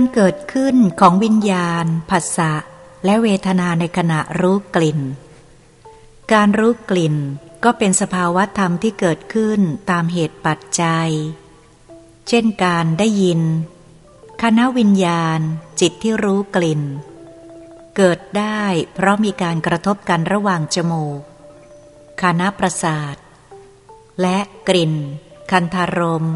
การเกิดขึ้นของวิญญาณ ผัสสะ และเวทนาในขณะรู้กลิ่น การรู้กลิ่นก็เป็นสภาวะธรรมที่เกิดขึ้นตามเหตุปัจจัย เช่นการได้ยิน คณะวิญญาณ จิตที่รู้กลิ่น เกิดได้เพราะมีการกระทบกันระหว่างจมูก คณะประสาท และกลิ่น คันธารม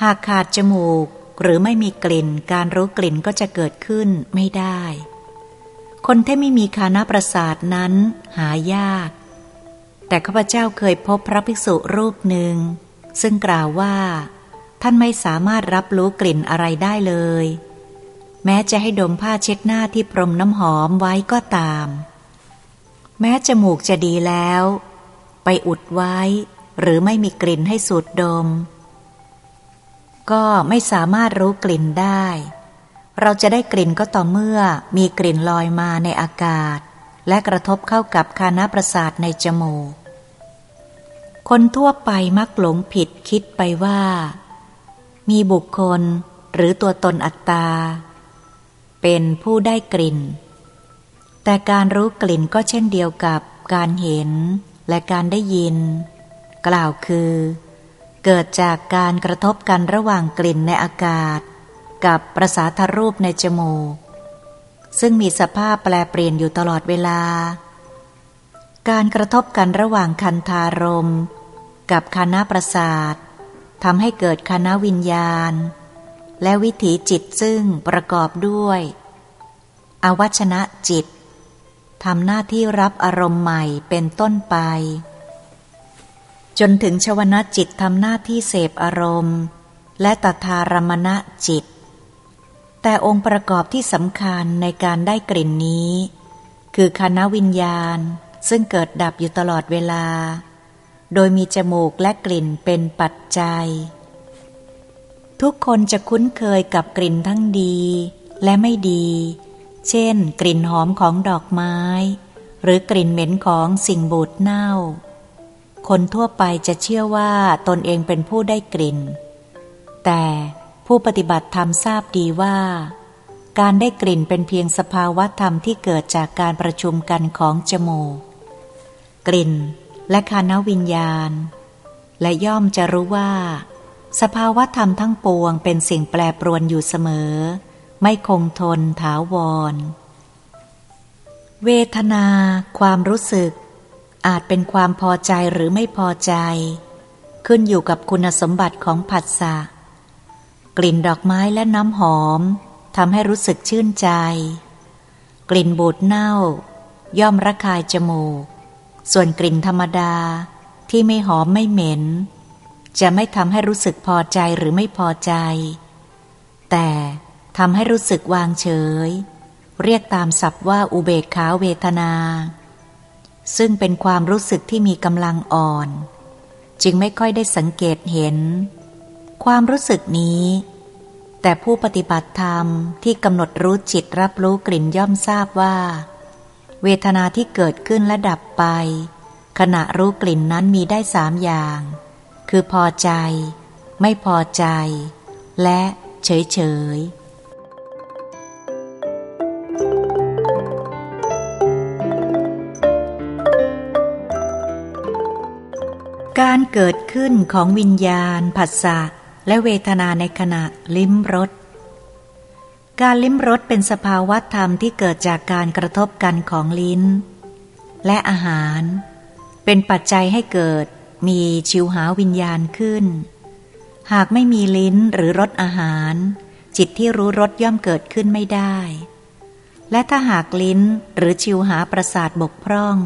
หากขาดจมูก หรือไม่มีกลิ่น การรู้กลิ่นก็จะเกิดขึ้นไม่ได้ คนที่ไม่มีคานาประสาทนั้นหายาก แต่ข้าพเจ้าเคยพบพระภิกษุรูปหนึ่ง ซึ่งกล่าวว่า ท่านไม่สามารถรับรู้กลิ่นอะไรได้เลย แม้จะให้ดมผ้าเช็ดหน้าที่พรมน้ำหอมไว้ก็ตาม แม้จมูกจะดีแล้ว ไปอุดไว้ หรือไม่มีกลิ่นให้สูดดม ก็ไม่สามารถรู้กลิ่นได้ เราจะได้กลิ่นก็ต่อเมื่อมีกลิ่นลอยมาในอากาศ และกระทบเข้ากับคานาประสาทในจมูก คนทั่วไปมักหลงผิดคิดไปว่า มีบุคคลหรือตัวตนอัตตา เป็นผู้ได้กลิ่น แต่การรู้กลิ่นก็เช่นเดียวกับการเห็นและการได้ยิน กล่าวคือ เกิดจากการกระทบกันระหว่างกลิ่นในอากาศ กับประสาทรูปในจมูก ซึ่งมีสภาพแปลเปลี่ยนอยู่ตลอดเวลา การกระทบกันระหว่างคันธารม กับคณะประสาททำให้เกิดคณะวิญญาณ และวิถีจิตซึ่งประกอบด้วย อวัชนะจิตทำหน้าที่รับอารมณ์ใหม่เป็นต้นไป จนถึงชวนจิตทำหน้าที่เสพอารมณ์ และตถารมณะจิต แต่องค์ประกอบที่สำคัญในการได้กลิ่นนี้ คือคณะวิญญาณ ซึ่งเกิดดับอยู่ตลอดเวลา โดยมีจมูกและกลิ่นเป็นปัจจัย ทุกคนจะคุ้นเคยกับกลิ่นทั้งดีและไม่ดี เช่น กลิ่นหอมของดอกไม้ หรือกลิ่นเหม็นของสิ่งบูดเน่า คนทั่วไปจะเชื่อว่าตนเองเป็นผู้ได้กลิ่น แต่ผู้ปฏิบัติธรรมทราบดีว่า การได้กลิ่นเป็นเพียงสภาวะธรรมที่เกิดจากการประชุมกันของจมูก กลิ่นและคานวิญญาณ และย่อมจะรู้ว่า สภาวะธรรมทั้งปวงเป็นสิ่งแปรปรวนอยู่เสมอ ไม่คงทนถาวร เวทนา ความรู้สึก อาจเป็นความพอใจหรือไม่พอใจ ขึ้นอยู่กับคุณสมบัติของผัสสะกลิ่นดอกไม้และน้ำหอมทำให้รู้สึกชื่นใจ กลิ่นบูดเน่า ย่อมระคายจมูก ส่วนกลิ่นธรรมดาที่ไม่หอมไม่เหม็น จะไม่ทำให้รู้สึกพอใจหรือไม่พอใจ แต่ทำให้รู้สึกวางเฉย เรียกตามศัพท์ว่าอุเบกขาเวทนา ซึ่งเป็นความรู้สึกที่มีกำลังอ่อน จึงไม่ค่อยได้สังเกตเห็น ความรู้สึกนี้ แต่ผู้ปฏิบัติธรรมที่กำหนดรู้จิตรับรู้กลิ่นย่อมทราบว่า เวทนาที่เกิดขึ้นและดับไป ขณะรู้กลิ่นนั้นมีได้สามอย่าง คือพอใจ ไม่พอใจ และเฉยเฉย การเกิดขึ้นของวิญญาณ ผัสสะและเวทนาในขณะลิ้มรส การลิ้มรสเป็นสภาวะธรรมที่เกิดจากการกระทบกันของลิ้น และอาหาร เป็นปัจจัยให้เกิดมีชิวหาวิญญาณขึ้น หากไม่มีลิ้นหรือรสอาหาร จิตที่รู้รสย่อมเกิดขึ้นไม่ได้ และถ้าหากลิ้นหรือชิวหาประสาทบกพร่อง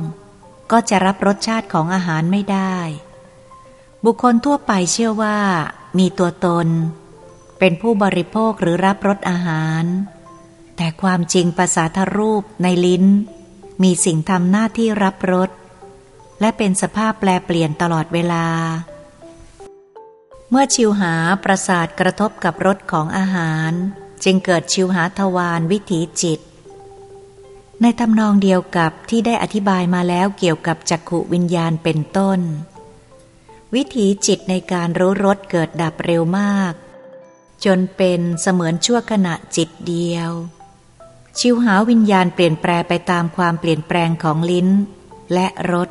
ก็จะรับรสชาติของอาหารไม่ได้ บุคคลทั่วไปเชื่อว่า มีตัวตน เป็นผู้บริโภคหรือรับรสอาหาร แต่ความจริงภาษาทรูปในลิ้น มีสิ่งทำหน้าที่รับรสและเป็นสภาพแปลเปลี่ยนตลอดเวลา เมื่อชิวหาประสาทกระทบกับรสของอาหาร จึงเกิดชิวหาทวารวิถีจิต ในทำนองเดียวกับที่ได้อธิบายมาแล้วเกี่ยวกับจักขุวิญญาณเป็นต้น วิถีจิตในการรู้รสเกิดดับเร็วมาก จนเป็นเสมือนชั่วขณะจิตเดียว ชิวหาวิญญาณเปลี่ยนแปลไปตามความเปลี่ยนแปลงของลิ้น และรส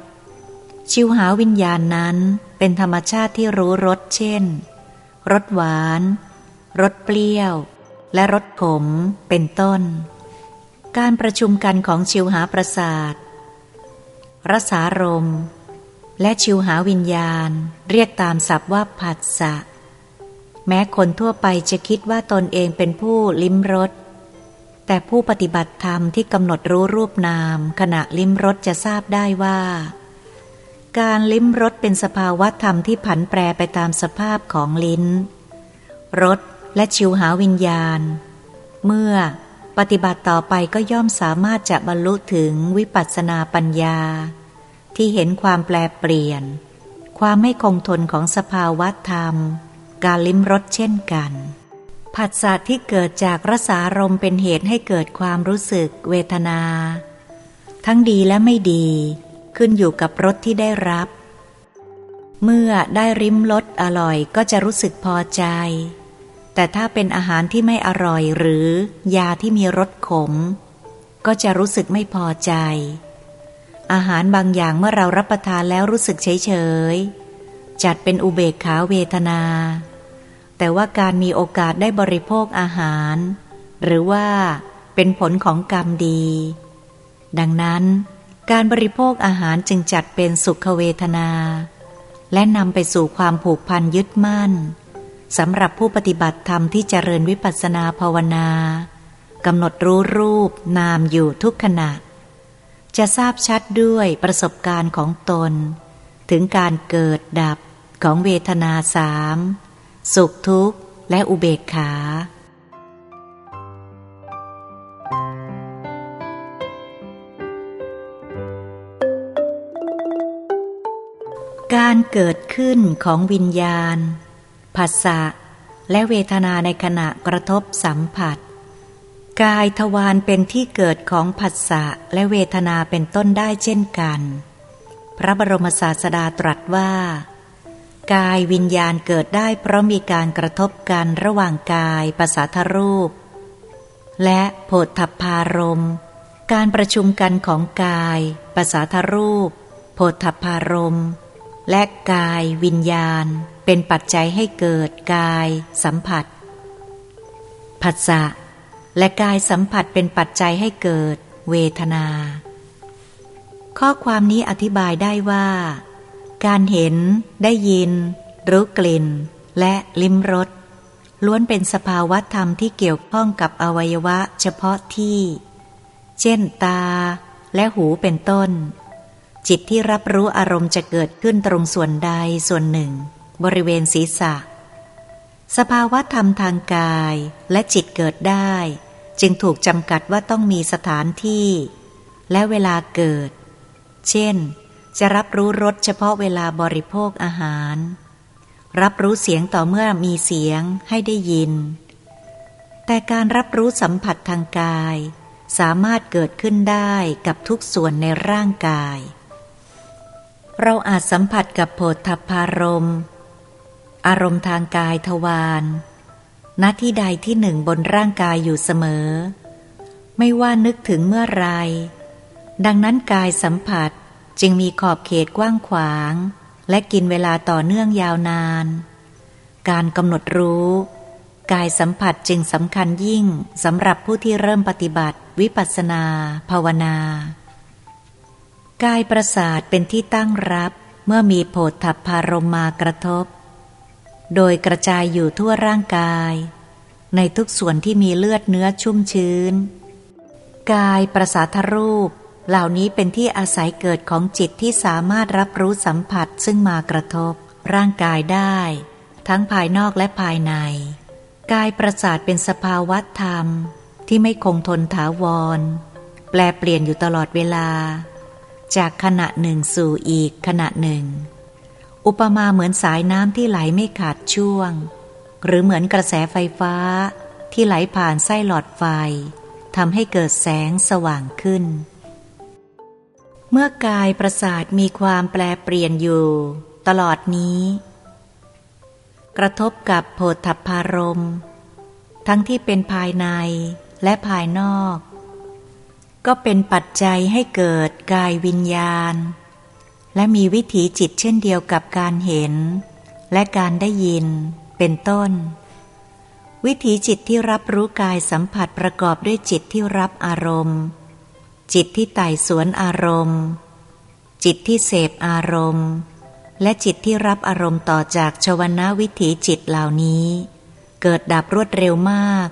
ชิวหาวิญญาณนั้นเป็นธรรมชาติที่รู้รสเช่นรสหวานรสเปรี้ยว และรสขมเป็นต้น การประชุมกันของชิวหาประสาทรสารม และชิวหาวิญญาณ เรียกตามศัพท์ว่าผัสสะ แม้คนทั่วไปจะคิดว่าตนเองเป็นผู้ลิ้มรสแต่ผู้ปฏิบัติธรรมที่กำหนดรู้รูปนาม ขณะลิ้มรสจะทราบได้ว่า การลิ้มรสเป็นสภาวะธรรมที่ผันแปรไปตามสภาพของลิ้นรสและชิวหาวิญญาณ เมื่อปฏิบัติต่อไปก็ย่อมสามารถจะบรรลุถึงวิปัสสนาปัญญา ที่เห็นความแปลเปลี่ยน ความไม่คงทนของสภาวะธรรม การลิ้มรสเช่นกันผัสสะที่เกิดจากรสารมเป็นเหตุให้เกิดความรู้สึกเวทนา ทั้งดีและไม่ดี ขึ้นอยู่กับรสที่ได้รับ เมื่อได้ริมรสอร่อยก็จะรู้สึกพอใจ แต่ถ้าเป็นอาหารที่ไม่อร่อยหรือยาที่มีรสขม ก็จะรู้สึกไม่พอใจ อาหารบางอย่างเมื่อเรารับประทานแล้วรู้สึกเฉยเฉยจัดเป็นอุเบกขาเวทนา แต่ว่าการมีโอกาสได้บริโภคอาหาร หรือว่าเป็นผลของกรรมดี ดังนั้น การบริโภคอาหารจึงจัดเป็นสุขเวทนา และนำไปสู่ความผูกพันยึดมั่นสำหรับผู้ปฏิบัติธรรมที่เจริญวิปัสสนาภาวนากำหนดรู้รูปนามอยู่ทุกขณะ จะทราบชัดด้วยประสบการณ์ของตน ถึงการเกิดดับของเวทนาสามสุขทุกข์และอุเบกขา การเกิดขึ้นของวิญญาณผัสสะและเวทนาในขณะกระทบสัมผัส กายทวารเป็นที่เกิดของผัสสะและเวทนาเป็นต้นได้เช่นกัน พระบรมศาสดาตรัสว่า กายวิญญาณเกิดได้เพราะมีการกระทบกันระหว่างกายภาษาทรูป และโพธพารม การประชุมกันของกายภาษาทรูปโพธพารม และกายวิญญาณ เป็นปัจจัยให้เกิดกาย สัมผัสผัสสะ และกายสัมผัสเป็นปัจจัยให้เกิด เวทนา ข้อความนี้อธิบายได้ว่า การเห็น ได้ยิน รู้กลิ่น และลิ้มรสล้วนเป็นสภาวะธรรมที่เกี่ยวข้องกับอวัยวะเฉพาะที่ เช่นตา และหูเป็นต้น จิตที่รับรู้อารมณ์จะเกิดขึ้นตรงส่วนใดส่วนหนึ่ง บริเวณศีรษะ สภาวะธรรมทางกายและจิตเกิดได้ จึงถูกจำกัดว่าต้องมีสถานที่ และเวลาเกิด เช่น จะรับรู้รสเฉพาะเวลาบริโภคอาหาร รับรู้เสียงต่อเมื่อมีเสียงให้ได้ยิน แต่การรับรู้สัมผัสทางกาย สามารถเกิดขึ้นได้กับทุกส่วนในร่างกาย เราอาจสัมผัสกับโผฏฐพารม อารมณ์ทางกายทวารณที่ใดที่หนึ่งบนร่างกายอยู่เสมอ ไม่ว่านึกถึงเมื่อไร ดังนั้นกายสัมผัสจึงมีขอบเขตกว้างขวาง และกินเวลาต่อเนื่องยาวนาน การกำหนดรู้ กายสัมผัสจึงสำคัญยิ่งสำหรับผู้ที่เริ่มปฏิบัติ วิปัสสนา ภาวนา กายประสาทเป็นที่ตั้งรับเมื่อมีโผฏฐัพพารมมากระทบ โดยกระจายอยู่ทั่วร่างกาย ในทุกส่วนที่มีเลือดเนื้อชุ่มชื้น กายประสาทรูป เหล่านี้เป็นที่อาศัยเกิดของจิตที่สามารถรับรู้สัมผัสซึ่งมากระทบ ร่างกายได้ ทั้งภายนอกและภายใน กายประสาทเป็นสภาวะธรรมที่ไม่คงทนถาวร แปลเปลี่ยนอยู่ตลอดเวลา จากขณะหนึ่งสู่อีกขณะหนึ่ง อุปมาเหมือนสายน้ำที่ไหลไม่ขาดช่วง หรือเหมือนกระแสไฟฟ้าที่ไหลผ่านไส้หลอดไฟทำให้เกิดแสงสว่างขึ้น เมื่อกายประสาทมีความแปลเปลี่ยนอยู่ ตลอดนี้ กระทบกับโพธพารม ทั้งที่เป็นภายในและภายนอก ก็เป็นปัจจัยให้เกิดกายวิญญาณ และมีวิถีจิตเช่นเดียวกับการเห็น และการได้ยิน เป็นต้น วิถีจิตที่รับรู้กายสัมผัสประกอบด้วยจิตที่รับอารมณ์ จิตที่ไต่สวนอารมณ์ จิตที่เสพอารมณ์ และจิตที่รับอารมณ์ต่อจากชวนาวิถีจิตเหล่านี้ เกิดดับรวดเร็วมาก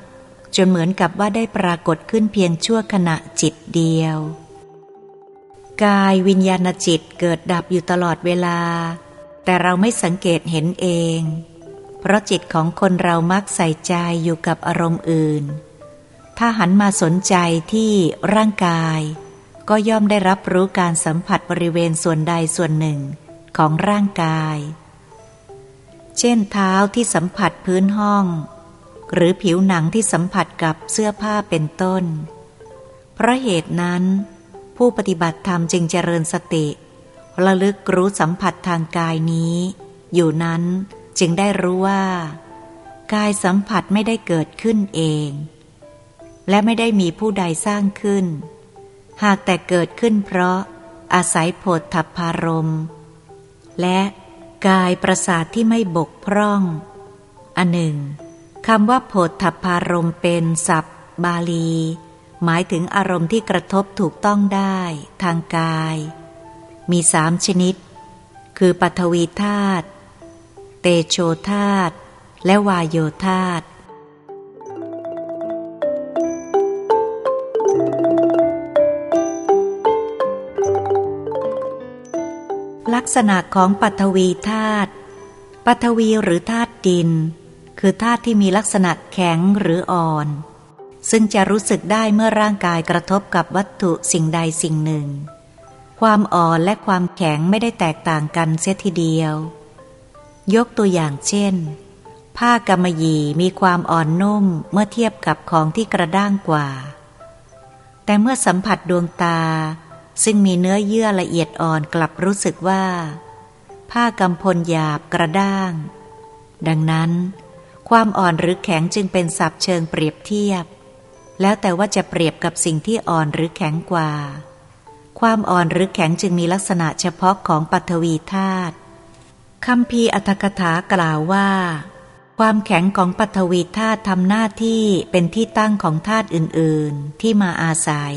จนเหมือนกับว่าได้ปรากฏขึ้นเพียงชั่วขณะจิตเดียว กายวิญญาณจิตเกิดดับอยู่ตลอดเวลา แต่เราไม่สังเกตเห็นเอง เพราะจิตของคนเรามักใส่ใจอยู่กับอารมณ์อื่น ถ้าหันมาสนใจที่ร่างกาย ก็ย่อมได้รับรู้การสัมผัสบริเวณส่วนใดส่วนหนึ่งของร่างกาย เช่นเท้าที่สัมผัสพื้นห้อง หรือผิวหนังที่สัมผัสกับเสื้อผ้าเป็นต้น เพราะเหตุนั้น ผู้ปฏิบัติธรรมจึงเจริญสติ ระลึกรู้สัมผัสทางกายนี้ อยู่นั้นจึงได้รู้ว่า กายสัมผัสไม่ได้เกิดขึ้นเอง และไม่ได้มีผู้ใดสร้างขึ้น หากแต่เกิดขึ้นเพราะอาศัยโผฏฐัพพารมและกายประสาทที่ไม่บกพร่อง อันหนึ่งคำว่าโผฏฐัพพารมเป็นศัพท์ บาลี หมายถึงอารมณ์ที่กระทบถูกต้องได้ ทางกาย มีสามชนิด คือปัทวีธาตุเตโชธาตุและวายโยธาตุลักษณะของปัทวีธาตุปัทวีหรือธาตุดิน คือธาตุที่มีลักษณะแข็งหรืออ่อน ซึ่งจะรู้สึกได้เมื่อร่างกายกระทบกับวัตถุสิ่งใดสิ่งหนึ่ง ความอ่อนและความแข็งไม่ได้แตกต่างกันเสียทีเดียว ยกตัวอย่างเช่น ผ้ากำมะหยี่มีความอ่อนนุ่มเมื่อเทียบกับของที่กระด้างกว่า แต่เมื่อสัมผัสดวงตา ซึ่งมีเนื้อเยื่อละเอียดอ่อนกลับรู้สึกว่า ผ้ากำพลหยาบกระด้าง ดังนั้น ความอ่อนหรือแข็งจึงเป็นศัพท์เชิงเปรียบเทียบ แล้วแต่ว่าจะเปรียบกับสิ่งที่อ่อนหรือแข็งกว่า ความอ่อนหรือแข็งจึงมีลักษณะเฉพาะของปัทวีธาตุคำพีอัตถกถากล่าวว่า ความแข็งของปัทวีธาตุทำหน้าที่เป็นที่ตั้งของธาตุอื่นๆ ที่มาอาศัย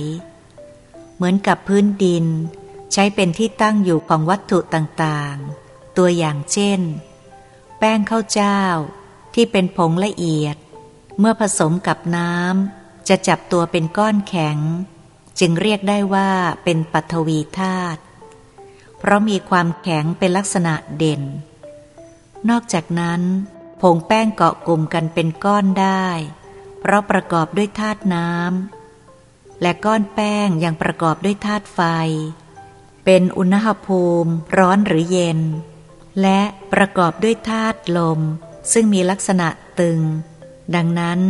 เหมือนกับพื้นดิน ใช้เป็นที่ตั้งอยู่ของวัตถุต่างๆ ตัวอย่างเช่น แป้งข้าวเจ้าที่เป็นผงละเอียด เมื่อผสมกับน้ำ จะจับตัวเป็นก้อนแข็ง จึงเรียกได้ว่าเป็นปัทวีธาตุเพราะมีความแข็งเป็นลักษณะเด่น นอกจากนั้นผงแป้งเกาะกลุ่มกันเป็นก้อนได้ เพราะประกอบด้วยธาตุน้ำและก้อนแป้งยังประกอบด้วยธาตุไฟ เป็นอุณหภูมิร้อนหรือเย็น และประกอบด้วยธาตุลม ซึ่งมีลักษณะตึง ดังนั้น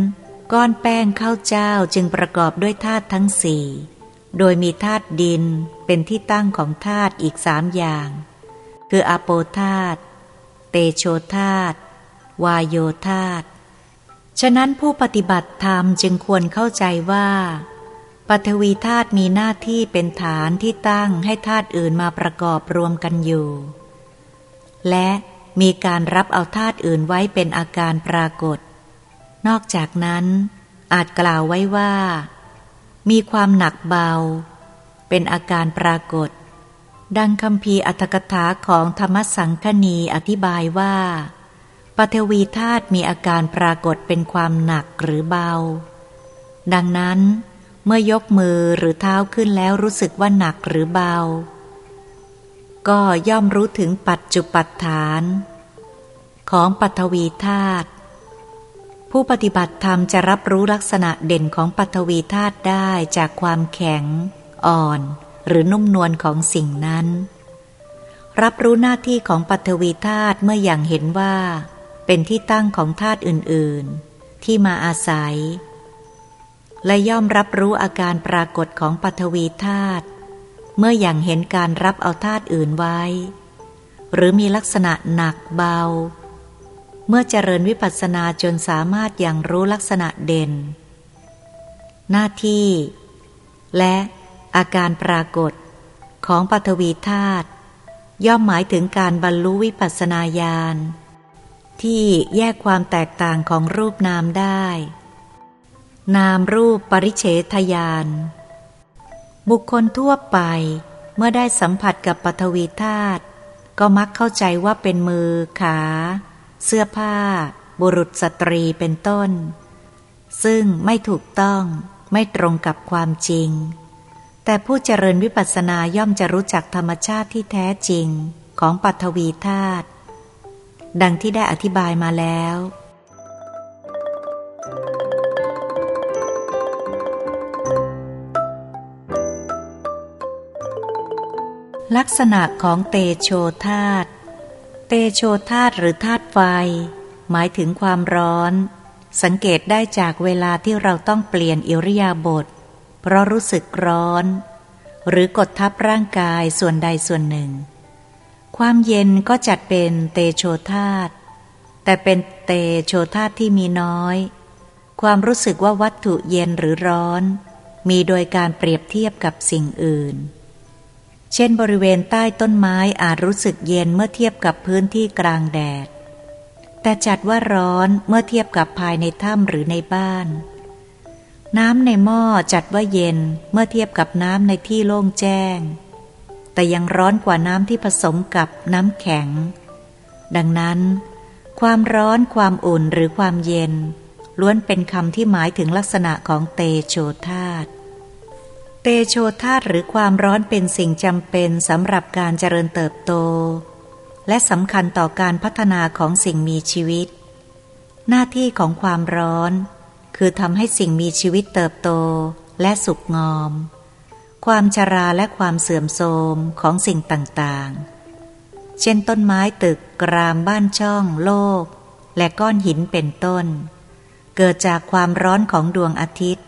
ก้อนแป้งข้าวเจ้าจึงประกอบด้วยธาตุทั้งสี่ โดยมีธาตุดินเป็นที่ตั้งของธาตุอีกสามอย่าง คืออโปธาตุ เตโชธาตุ วายโยธาตุ ฉะนั้นผู้ปฏิบัติธรรมจึงควรเข้าใจว่าปัทวีธาตุมีหน้าที่เป็นฐานที่ตั้งให้ธาตุอื่นมาประกอบรวมกันอยู่ และมีการรับเอาธาตุอื่นไว้เป็นอาการปรากฏ นอกจากนั้นอาจกล่าวไว้ว่า มีความหนักเบา เป็นอาการปรากฏ ดังคำพีอัตถกถาของธรรมสังคณีอธิบายว่าปฐวีธาตุมีอาการปรากฏเป็นความหนักหรือเบา ดังนั้น เมื่อยกมือหรือเท้าขึ้นแล้วรู้สึกว่าหนักหรือเบา ก็ย่อมรู้ถึงปัจจุปัฏฐาน ของปฐวีธาตุ ผู้ปฏิบัติธรรมจะรับรู้ลักษณะเด่นของปัทวีธาตุได้จากความแข็ง อ่อน หรือนุ่มนวลของสิ่งนั้น รับรู้หน้าที่ของปัทวีธาตุเมื่ออย่างเห็นว่า เป็นที่ตั้งของธาตุอื่น ๆ ที่มาอาศัย และย่อมรับรู้อาการปรากฏของปัทวีธาตุเมื่ออย่างเห็นการรับเอาธาตุอื่นไว้ หรือมีลักษณะหนักเบา เมื่อเจริญวิปัสสนาจนสามารถอย่างรู้ลักษณะเด่น หน้าที่ และอาการปรากฏของปฐวีธาตุย่อมหมายถึงการบรรลุวิปัสสนาญาณที่แยกความแตกต่างของรูปนามได้ นามรูปปริเฉทยาน บุคคลทั่วไปเมื่อได้สัมผัสกับปฐวีธาตุก็มักเข้าใจว่าเป็นมือ ขา เสื้อผ้า บุรุษสตรีเป็นต้น ซึ่งไม่ถูกต้องไม่ตรงกับความจริง แต่ผู้เจริญวิปัสสนาย่อมจะรู้จักธรรมชาติที่แท้จริงของปัทวีธาตุดังที่ได้อธิบายมาแล้วลักษณะของเตโชธาต เตโชธาตหรือธาตุไฟ หมายถึงความร้อน สังเกตได้จากเวลาที่เราต้องเปลี่ยนอิริยาบถเพราะรู้สึกร้อน หรือกดทับร่างกายส่วนใดส่วนหนึ่ง ความเย็นก็จัดเป็นเตโชธาตแต่เป็นเตโชธาตุที่มีน้อย ความรู้สึกว่าวัตถุเย็นหรือร้อน มีโดยการเปรียบเทียบกับสิ่งอื่น เช่นบริเวณใต้ต้นไม้อาจรู้สึกเย็นเมื่อเทียบกับพื้นที่กลางแดด แต่จัดว่าร้อนเมื่อเทียบกับภายในถ้ำหรือในบ้าน น้ำในหม้อจัดว่าเย็นเมื่อเทียบกับน้ำในที่โล่งแจ้ง แต่ยังร้อนกว่าน้ำที่ผสมกับน้ำแข็ง ดังนั้น ความร้อนความอุ่นหรือความเย็น ล้วนเป็นคำที่หมายถึงลักษณะของเตโชธาต เตโชธาตหรือความร้อนเป็นสิ่งจำเป็นสำหรับการเจริญเติบโต และสำคัญต่อการพัฒนาของสิ่งมีชีวิต หน้าที่ของความร้อน คือทำให้สิ่งมีชีวิตเติบโตและสุกงอม ความชราและความเสื่อมโทรมของสิ่งต่างๆ เช่นต้นไม้ตึกกรามบ้านช่องโลก และก้อนหินเป็นต้น เกิดจากความร้อนของดวงอาทิตย์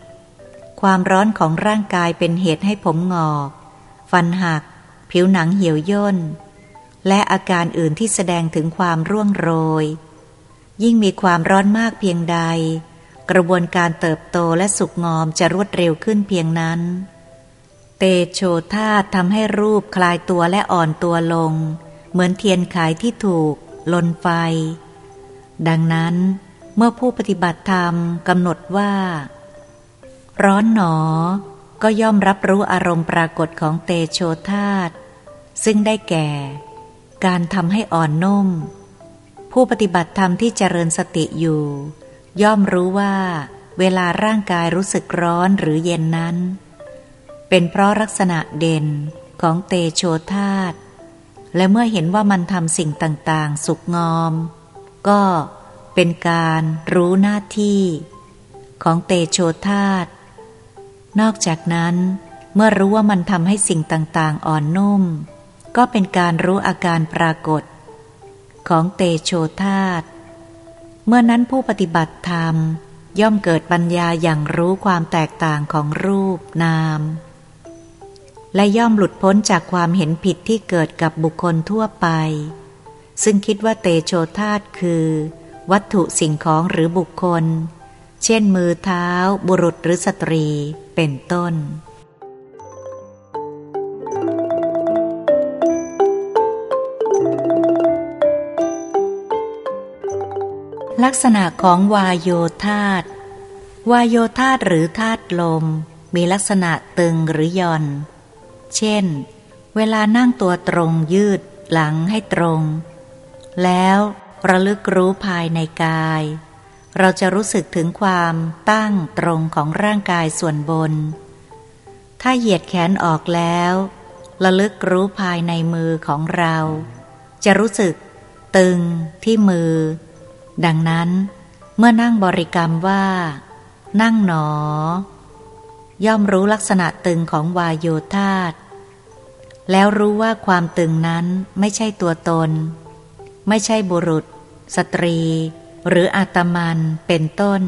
ความร้อนของร่างกายเป็นเหตุให้ผมงอก ฟันหัก ผิวหนังเหี่ยวย่น และอาการอื่นที่แสดงถึงความร่วงโรย ยิ่งมีความร้อนมากเพียงใด กระบวนการเติบโตและสุกงอมจะรวดเร็วขึ้นเพียงนั้น เตโชธาทำให้รูปคลายตัวและอ่อนตัวลง เหมือนเทียนขายที่ถูก ลนไฟ ดังนั้น เมื่อผู้ปฏิบัติธรรมกำหนดว่า ร้อนหนอ ก็ย่อมรับรู้อารมณ์ปรากฏของเตโชธาตซึ่งได้แก่ การทำให้อ่อนนุ่ม ผู้ปฏิบัติธรรมที่เจริญสติอยู่ ย่อมรู้ว่า เวลาร่างกายรู้สึกร้อนหรือเย็นนั้น เป็นเพราะลักษณะเด่นของเตโชธาตและเมื่อเห็นว่ามันทำสิ่งต่างๆ สุกงอม ก็เป็นการรู้หน้าที่ ของเตโชธาต นอกจากนั้น เมื่อรู้ว่ามันทำให้สิ่งต่างๆ อ่อนนุ่ม ก็เป็นการรู้อาการปรากฏ ของเตโชธาตเมื่อนั้นผู้ปฏิบัติธรรม ย่อมเกิดปัญญาอย่างรู้ความแตกต่างของรูปนาม และย่อมหลุดพ้นจากความเห็นผิดที่เกิดกับบุคคลทั่วไป ซึ่งคิดว่าเตโชธาตคือ วัตถุสิ่งของหรือบุคคล เช่นมือเท้า บุรุษหรือสตรี เป็นต้น ลักษณะของวายโยธาตวายโยธาตหรือธาตุลม มีลักษณะตึงหรือย่อน เช่น เวลานั่งตัวตรงยืดหลังให้ตรง แล้วระลึกรู้ภายในกาย เราจะรู้สึกถึงความตั้งตรงของร่างกายส่วนบน ถ้าเหยียดแขนออกแล้วระลึกรู้ภายในมือของเรา จะรู้สึกตึงที่มือ ดังนั้น เมื่อนั่งบริกรรมว่า นั่งหนอ ย่อมรู้ลักษณะตึงของวายโยธาตแล้วรู้ว่าความตึงนั้นไม่ใช่ตัวตน ไม่ใช่บุรุษ สตรี หรืออาตมันเป็นต้น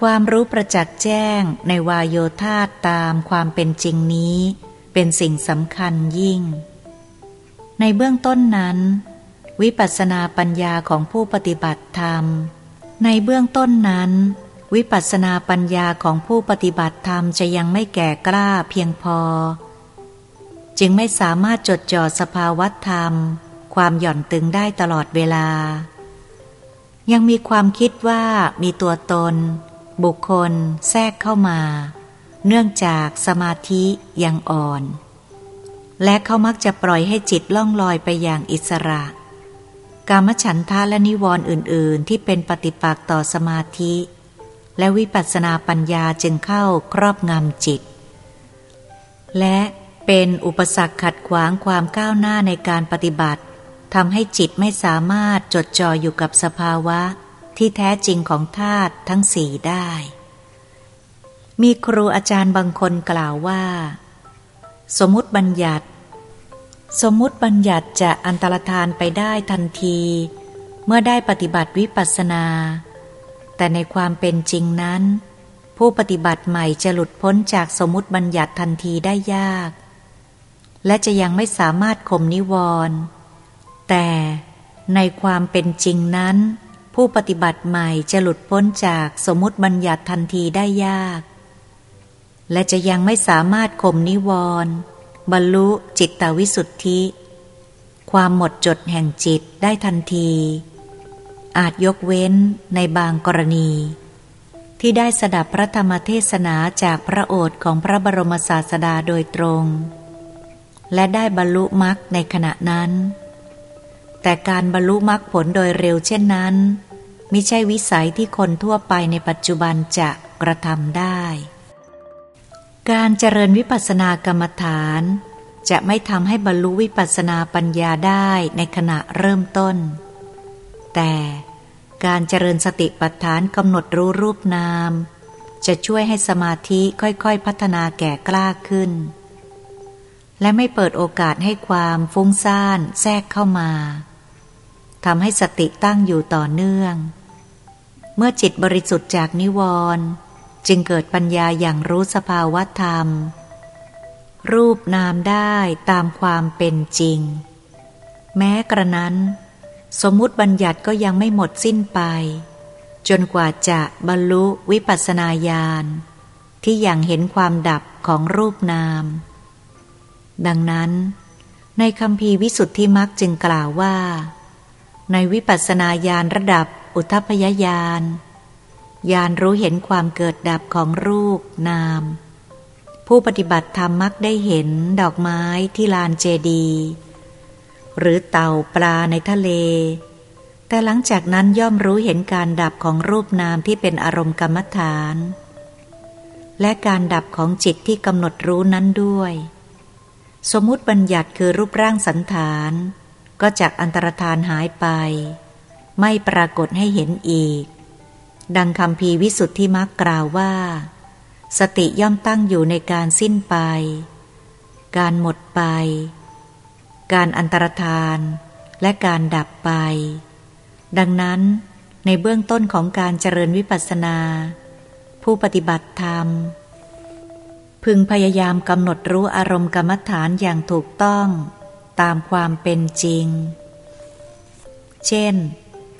ความรู้ประจักษ์แจ้งในวายโยธาตามความเป็นจริงนี้ เป็นสิ่งสำคัญยิ่ง ในเบื้องต้นนั้น วิปัสสนาปัญญาของผู้ปฏิบัติธรรม ในเบื้องต้นนั้น วิปัสสนาปัญญาของผู้ปฏิบัติธรรมจะยังไม่แก่กล้าเพียงพอ จึงไม่สามารถจดจ่อสภาวะธรรม ความหย่อนตึงได้ตลอดเวลา ยังมีความคิดว่ามีตัวตน บุคคล แทรกเข้ามา เนื่องจากสมาธิยังอ่อน และเขามักจะปล่อยให้จิตล่องลอยไปอย่างอิสระ กามฉันทะและนิวรณ์อื่น ๆ ที่เป็นปฏิปักษ์ต่อสมาธิ และวิปัสสนาปัญญาจึงเข้าครอบงำจิต และเป็นอุปสรรคขัดขวางความก้าวหน้าในการปฏิบัติ ทำให้จิตไม่สามารถจดจ่ออยู่กับสภาวะที่แท้จริงของธาตุทั้งสี่ได้ มีครูอาจารย์บางคนกล่าวว่า สมมติบัญญัติ สมมติบัญญัติจะอันตรธานไปได้ทันที เมื่อได้ปฏิบัติวิปัสสนา แต่ในความเป็นจริงนั้น ผู้ปฏิบัติใหม่จะหลุดพ้นจากสมมติบัญญัติทันทีได้ยาก และจะยังไม่สามารถข่มนิวรณ์ แต่ในความเป็นจริงนั้น ผู้ปฏิบัติใหม่จะหลุดพ้นจากสมมติบัญญัติทันทีได้ยาก และจะยังไม่สามารถข่มนิวรณ์บรรลุจิตตวิสุทธิ ความหมดจดแห่งจิตได้ทันที อาจยกเว้นในบางกรณี ที่ได้สดับพระธรรมเทศนาจากพระโอษฐ์ของพระบรมศาสดาโดยตรง และได้บรรลุมรรคในขณะนั้น แต่การบรรลุมรรคผลโดยเร็วเช่นนั้นมิใช่วิสัยที่คนทั่วไปในปัจจุบันจะกระทำได้ การเจริญวิปัสสนากรรมฐาน จะไม่ทำให้บรรลุวิปัสสนาปัญญาได้ในขณะเริ่มต้น แต่การเจริญสติปัฏฐานกำหนดรู้รูปนาม จะช่วยให้สมาธิค่อยๆพัฒนาแก่กล้าขึ้น และไม่เปิดโอกาสให้ความฟุ้งซ่านแทรกเข้ามา ทำให้สติตั้งอยู่ต่อเนื่อง เมื่อจิตบริสุทธิ์จากนิวรณ์จึงเกิดปัญญาอย่างรู้สภาวธรรม รูปนามได้ตามความเป็นจริง แม้กระนั้น สมมุติบัญญัติก็ยังไม่หมดสิ้นไป จนกว่าจะบรรลุวิปัสสนาญาณที่ยังเห็นความดับของรูปนาม ดังนั้น ในคำพีวิสุทธิมักจึงกล่าวว่า ในวิปัสสนาญาณระดับอุทพยญาณญาณรู้เห็นความเกิดดับของรูปนาม ผู้ปฏิบัติธรรมมักได้เห็นดอกไม้ที่ลานเจดี หรือเต่าปลาในทะเล แต่หลังจากนั้นย่อมรู้เห็นการดับของรูปนามที่เป็นอารมณ์กรรมฐาน และการดับของจิตที่กำหนดรู้นั้นด้วย สมมุติบัญญัติคือรูปร่างสันฐาน ก็จากอันตรธานหายไป ไม่ปรากฏให้เห็นอีก ดังคำพีวิสุทธิมักกล่าวว่า สติย่อมตั้งอยู่ในการสิ้นไป การหมดไป การอันตรธานและการดับไป ดังนั้นในเบื้องต้นของการเจริญวิปัสสนา ผู้ปฏิบัติธรรม พึงพยายามกำหนดรู้อารมณ์กรรมฐานอย่างถูกต้อง ตามความเป็นจริง เช่น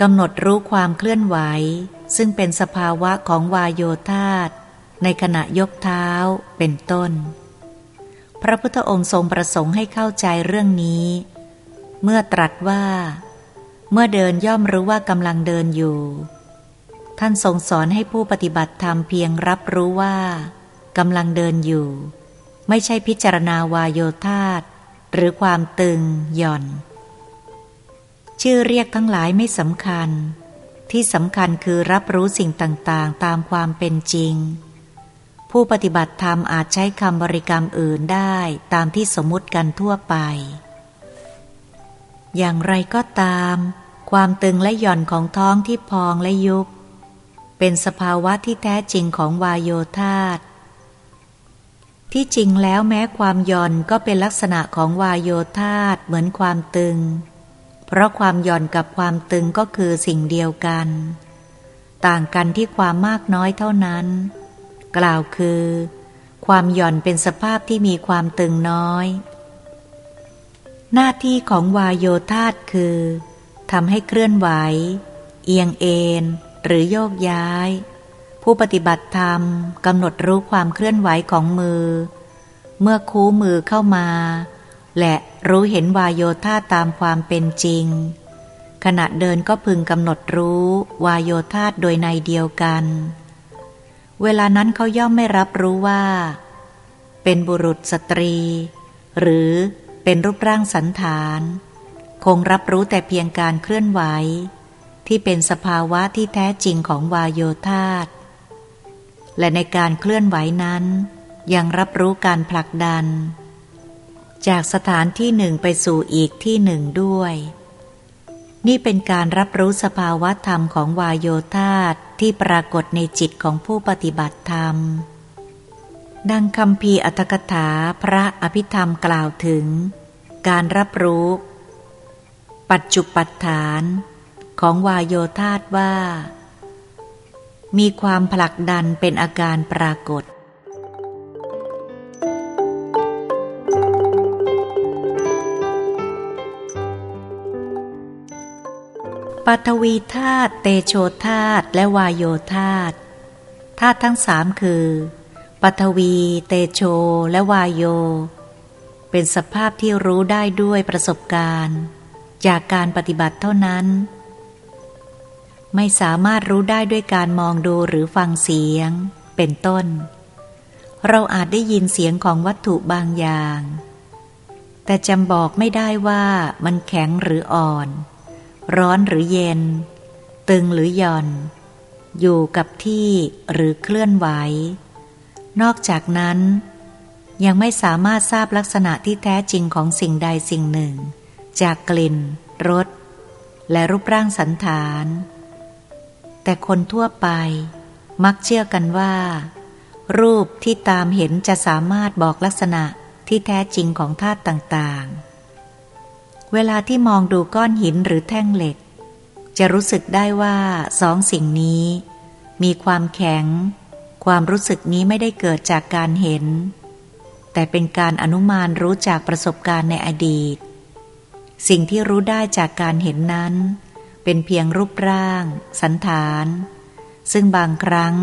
กำหนดรู้ความเคลื่อนไหว ซึ่งเป็นสภาวะของวายโยธาตในขณะยกเท้าเป็นต้น พระพุทธองค์ทรงประสงค์ให้เข้าใจเรื่องนี้ เมื่อตรัสว่า เมื่อเดินย่อมรู้ว่ากำลังเดินอยู่ ท่านทรงสอนให้ผู้ปฏิบัติธรรมเพียงรับรู้ว่ากำลังเดินอยู่ ไม่ใช่พิจารณาวายโยธาต หรือความตึงหย่อน ชื่อเรียกทั้งหลายไม่สำคัญ ที่สำคัญคือรับรู้สิ่งต่างๆ ตามความเป็นจริง ผู้ปฏิบัติธรรมอาจใช้คำบริกรรมอื่นได้ตามที่สมมุติกันทั่วไป อย่างไรก็ตาม ความตึงและหย่อนของท้องที่พองและยุบ เป็นสภาวะที่แท้จริงของวายโยธาต ที่จริงแล้วแม้ความหย่อนก็เป็นลักษณะของวายโยธาตเหมือนความตึง เพราะความหย่อนกับความตึงก็คือสิ่งเดียวกัน ต่างกันที่ความมากน้อยเท่านั้น กล่าวคือ ความหย่อนเป็นสภาพที่มีความตึงน้อย หน้าที่ของวายโยธาตคือทำให้เคลื่อนไหว เอียงเอ็นหรือโยกย้าย ผู้ปฏิบัติธรรมกำหนดรู้ความเคลื่อนไหวของมือ เมื่อคูมือเข้ามา และรู้เห็นวายโยธาตามความเป็นจริง ขณะเดินก็พึงกำหนดรู้วายโยธาโดยในเดียวกัน เวลานั้นเขาย่อมไม่รับรู้ว่า เป็นบุรุษสตรี หรือเป็นรูปร่างสันฐาน คงรับรู้แต่เพียงการเคลื่อนไหว ที่เป็นสภาวะที่แท้จริงของวายโยธาต และในการเคลื่อนไหวนั้น ยังรับรู้การผลักดัน จากสถานที่หนึ่งไปสู่อีกที่หนึ่งด้วย นี่เป็นการรับรู้สภาวะธรรมของวายโยธาตที่ปรากฏในจิตของผู้ปฏิบัติธรรม ดังคำพีอัตถกถาพระอภิธรรมกล่าวถึง การรับรู้ ปัจจุปัฏฐาน ของวายโยธาตว่า มีความผลักดันเป็นอาการปรากฏ ปัทวีธาตุเตโชธาตุและวายโยธาตุธาตุทั้งสามคือปัทวี เตโช และวายโย เป็นสภาพที่รู้ได้ด้วยประสบการณ์ จากการปฏิบัติเท่านั้น ไม่สามารถรู้ได้ด้วยการมองดูหรือฟังเสียง เป็นต้น เราอาจได้ยินเสียงของวัตถุบางอย่าง แต่จำบอกไม่ได้ว่ามันแข็งหรืออ่อน ร้อนหรือเย็น ตึงหรือหย่อน อยู่กับที่หรือเคลื่อนไหว นอกจากนั้น ยังไม่สามารถทราบลักษณะที่แท้จริงของสิ่งใดสิ่งหนึ่ง จากกลิ่นรสและรูปร่างสันฐาน แต่คนทั่วไป มักเชื่อกันว่า รูปที่ตามเห็นจะสามารถบอกลักษณะที่แท้จริงของธาตุต่างๆ เวลาที่มองดูก้อนหินหรือแท่งเหล็ก จะรู้สึกได้ว่าสองสิ่งนี้ มีความแข็ง ความรู้สึกนี้ไม่ได้เกิดจากการเห็น แต่เป็นการอนุมานรู้จากประสบการณ์ในอดีต สิ่งที่รู้ได้จากการเห็นนั้น เป็นเพียงรูปร่าง สันฐาน ซึ่งบางครั้ง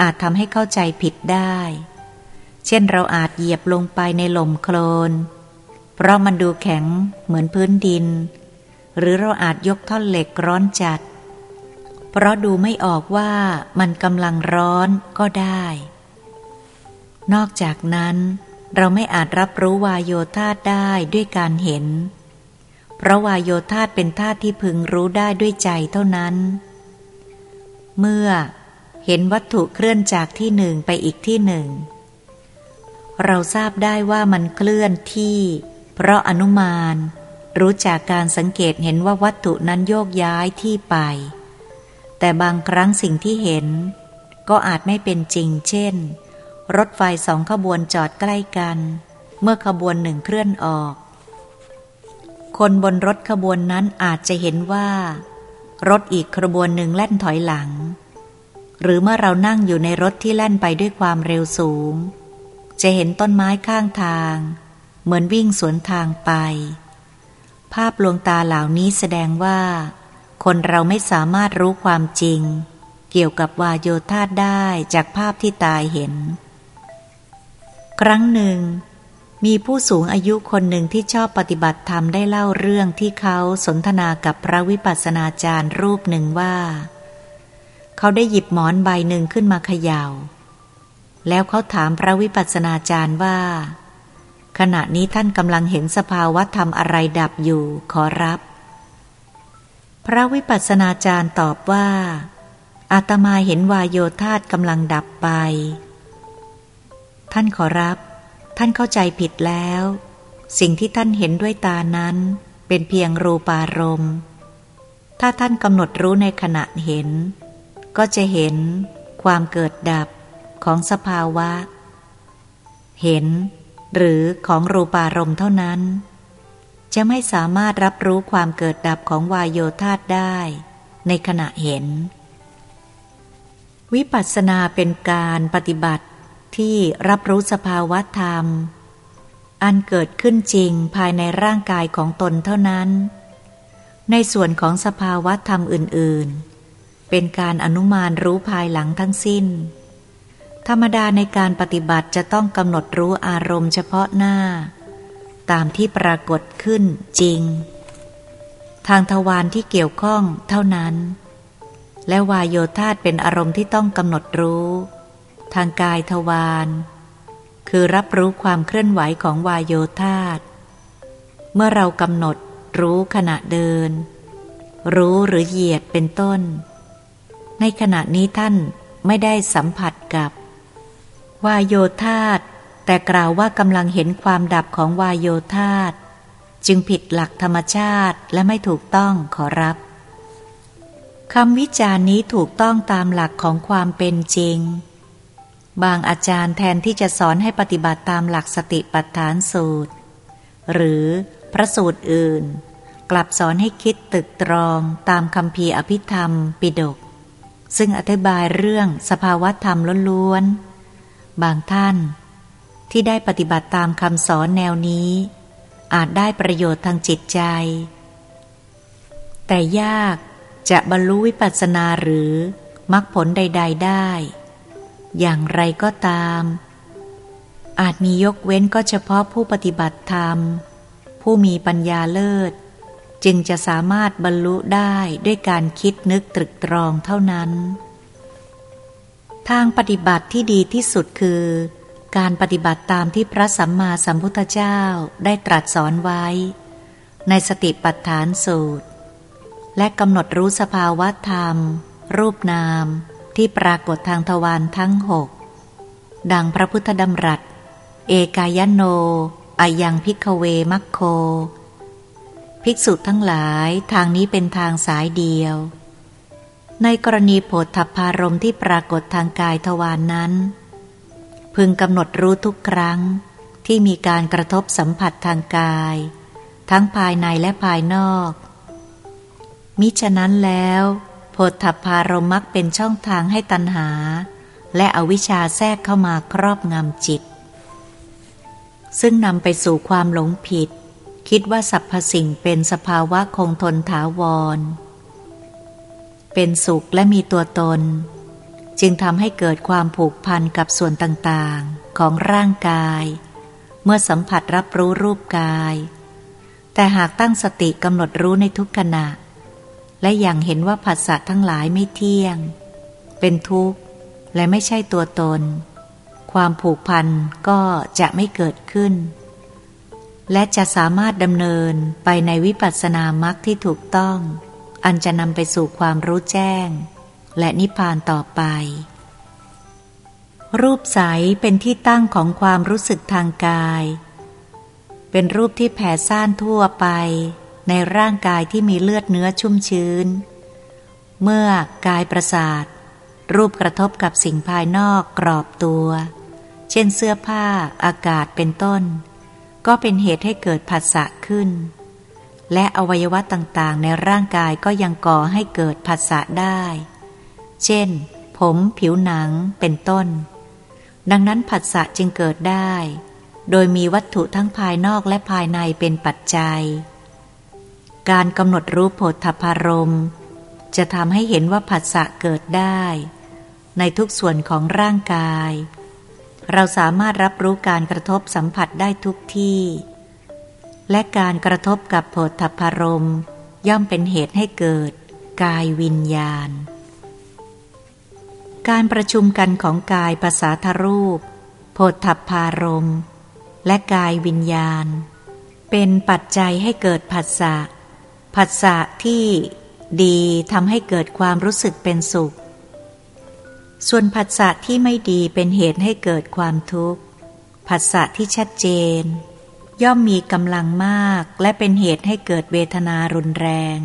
อาจทำให้เข้าใจผิดได้ เช่นเราอาจเหยียบลงไปในหล่มโคลน เพราะมันดูแข็งเหมือนพื้นดิน หรือเราอาจยกท่อนเหล็กร้อนจัด เพราะดูไม่ออกว่ามันกำลังร้อนก็ได้ นอกจากนั้น เราไม่อาจรับรู้วายโยธาได้ด้วยการเห็น เพราะวายโยธาเป็นธาตุที่พึงรู้ได้ด้วยใจเท่านั้น เมื่อเห็นวัตถุเคลื่อนจากที่หนึ่งไปอีกที่หนึ่ง เราทราบได้ว่ามันเคลื่อนที่ เพราะอนุมาน รู้จากการสังเกตเห็นว่าวัตถุนั้นโยกย้ายที่ไป แต่บางครั้งสิ่งที่เห็น ก็อาจไม่เป็นจริง เช่น รถไฟสองขบวนจอดใกล้กัน เมื่อขบวนหนึ่งเคลื่อนออก คนบนรถขบวนนั้นอาจจะเห็นว่า รถอีกขบวนหนึ่งแล่นถอยหลัง หรือเมื่อเรานั่งอยู่ในรถที่แล่นไปด้วยความเร็วสูง จะเห็นต้นไม้ข้างทาง เหมือนวิ่งสวนทางไป ภาพลวงตาเหล่านี้แสดงว่า คนเราไม่สามารถรู้ความจริง เกี่ยวกับวาโยธาได้จากภาพที่ตายเห็น ครั้งหนึ่ง มีผู้สูงอายุคนหนึ่งที่ชอบปฏิบัติธรรมได้เล่าเรื่องที่เขาสนทนากับพระวิปัสสนาจารย์รูปหนึ่งว่า เขาได้หยิบหมอนใบหนึ่งขึ้นมาเขยา่า แล้วเขาถามพระวิปัสสนาจารย์ว่า ขณะนี้ท่านกำลังเห็นสภาวะธรรมอะไรดับอยู่ขอรับ พระวิปัสสนาจารย์ตอบว่า อาตมาเห็นวายโยธาตกำลังดับไป ท่านขอรับ ท่านเข้าใจผิดแล้ว สิ่งที่ท่านเห็นด้วยตานั้นเป็นเพียงรูปารมณ์ ถ้าท่านกำหนดรู้ในขณะเห็น ก็จะเห็นความเกิดดับของสภาวะ เห็น หรือของรูปารมณ์เท่านั้น จะไม่สามารถรับรู้ความเกิดดับของวายโยธาตได้ในขณะเห็น วิปัสสนาเป็นการปฏิบัติ ที่รับรู้สภาวะธรรม อันเกิดขึ้นจริงภายในร่างกายของตนเท่านั้น ในส่วนของสภาวะธรรมอื่น ๆ เป็นการอนุมานรู้ภายหลังทั้งสิ้น ธรรมดาในการปฏิบัติจะต้องกำหนดรู้อารมณ์เฉพาะหน้า ตามที่ปรากฏขึ้นจริง ทางทวารที่เกี่ยวข้องเท่านั้น และวายโยธาตเป็นอารมณ์ที่ต้องกำหนดรู้ ทางกายทวารคือรับรู้ความเคลื่อนไหวของวายโยธาตเมื่อเรากำหนดรู้ขณะเดิน รู้หรือเหยียดเป็นต้น ในขณะนี้ท่านไม่ได้สัมผัสกับ วายโยธาตแต่กล่าวว่ากำลังเห็นความดับของวายโยธาตจึงผิดหลักธรรมชาติและไม่ถูกต้องขอรับคำวิจารณ์นี้ถูกต้องตามหลักของความเป็นจริง บางอาจารย์แทนที่จะสอนให้ปฏิบัติตามหลักสติปัฏฐานสูตร หรือพระสูตรอื่น กลับสอนให้คิดตึกตรองตามคำพีอภิธรรม ปิดก ซึ่งอธิบายเรื่องสภาวธรรมล้วนๆ บางท่าน ที่ได้ปฏิบัติตามคำสอนแนวนี้ อาจได้ประโยชน์ทางจิตใจ แต่ยากจะบรรลุวิปัสสนาหรือมรรคผลใด ๆ ได้ อย่างไรก็ตาม อาจมียกเว้นก็เฉพาะผู้ปฏิบัติธรรม ผู้มีปัญญาเลิศ จึงจะสามารถบรรลุได้ด้วยการคิดนึกตรึกตรองเท่านั้น ทางปฏิบัติที่ดีที่สุดคือ การปฏิบัติตามที่พระสัมมาสัมพุทธเจ้าได้ตรัสสอนไว้ ในสติปัฏฐานสูตร และกำหนดรู้สภาวะธรรม รูปนาม ที่ปรากฏทางทวารทั้งหก ดังพระพุทธดำรัส เอกายโนอายังพิกเวมัคโค ภิกษุทั้งหลายทางนี้เป็นทางสายเดียว ในกรณีโผฏฐพารมที่ปรากฏทางกายทวารนนั้น พึงกำหนดรู้ทุกครั้งที่มีการกระทบสัมผัสทางกาย ทั้งภายในและภายนอก มิฉะนั้นแล้ว โพธพารมมักเป็นช่องทางให้ตัณหา และอวิชชาแทรกเข้ามาครอบงำจิต ซึ่งนำไปสู่ความหลงผิด คิดว่าสรรพสิ่งเป็นสภาวะคงทนถาวร เป็นสุขและมีตัวตน จึงทำให้เกิดความผูกพันกับส่วนต่างๆ ของร่างกาย เมื่อสัมผัสรับรู้รูปกาย แต่หากตั้งสติกำหนดรู้ในทุกขณะ และอย่างเห็นว่าผัสสะทั้งหลายไม่เที่ยง เป็นทุกข์ และไม่ใช่ตัวตน ความผูกพันก็จะไม่เกิดขึ้น และจะสามารถดำเนินไปในวิปัสสนามรรคที่ถูกต้อง อันจะนำไปสู่ความรู้แจ้ง และนิพพานต่อไป รูปใสเป็นที่ตั้งของความรู้สึกทางกาย เป็นรูปที่แผ่ซ่านทั่วไป ในร่างกายที่มีเลือดเนื้อชุ่มชื้น เมื่อกายประสาท รูปกระทบกับสิ่งภายนอกกรอบตัว เช่นเสื้อผ้า อากาศเป็นต้น ก็เป็นเหตุให้เกิดผัสสะขึ้น และอวัยวะต่างๆ ในร่างกายก็ยังก่อให้เกิดผัสสะได้ เช่น ผมผิวหนังเป็นต้น ดังนั้นผัสสะจึงเกิดได้ โดยมีวัตถุทั้งภายนอกและภายในเป็นปัจจัย การกำหนดรู้โผฏฐพารมจะทำให้เห็นว่าผัสสะเกิดได้ ในทุกส่วนของร่างกาย เราสามารถรับรู้การกระทบสัมผัสได้ทุกที่ และการกระทบกับโผฏฐพารมย่อมเป็นเหตุให้เกิด กายวิญญาณ การประชุมกันของกายภาษาทรูปโผฏฐพารมและกายวิญญาณ เป็นปัจจัยให้เกิดผัสสะ ผัสสะที่ดีทำให้เกิดความรู้สึกเป็นสุข ส่วนผัสสะที่ไม่ดีเป็นเหตุให้เกิดความทุกข์ผัสสะที่ชัดเจน ย่อมมีกำลังมากและเป็นเหตุให้เกิดเวทนารุนแรง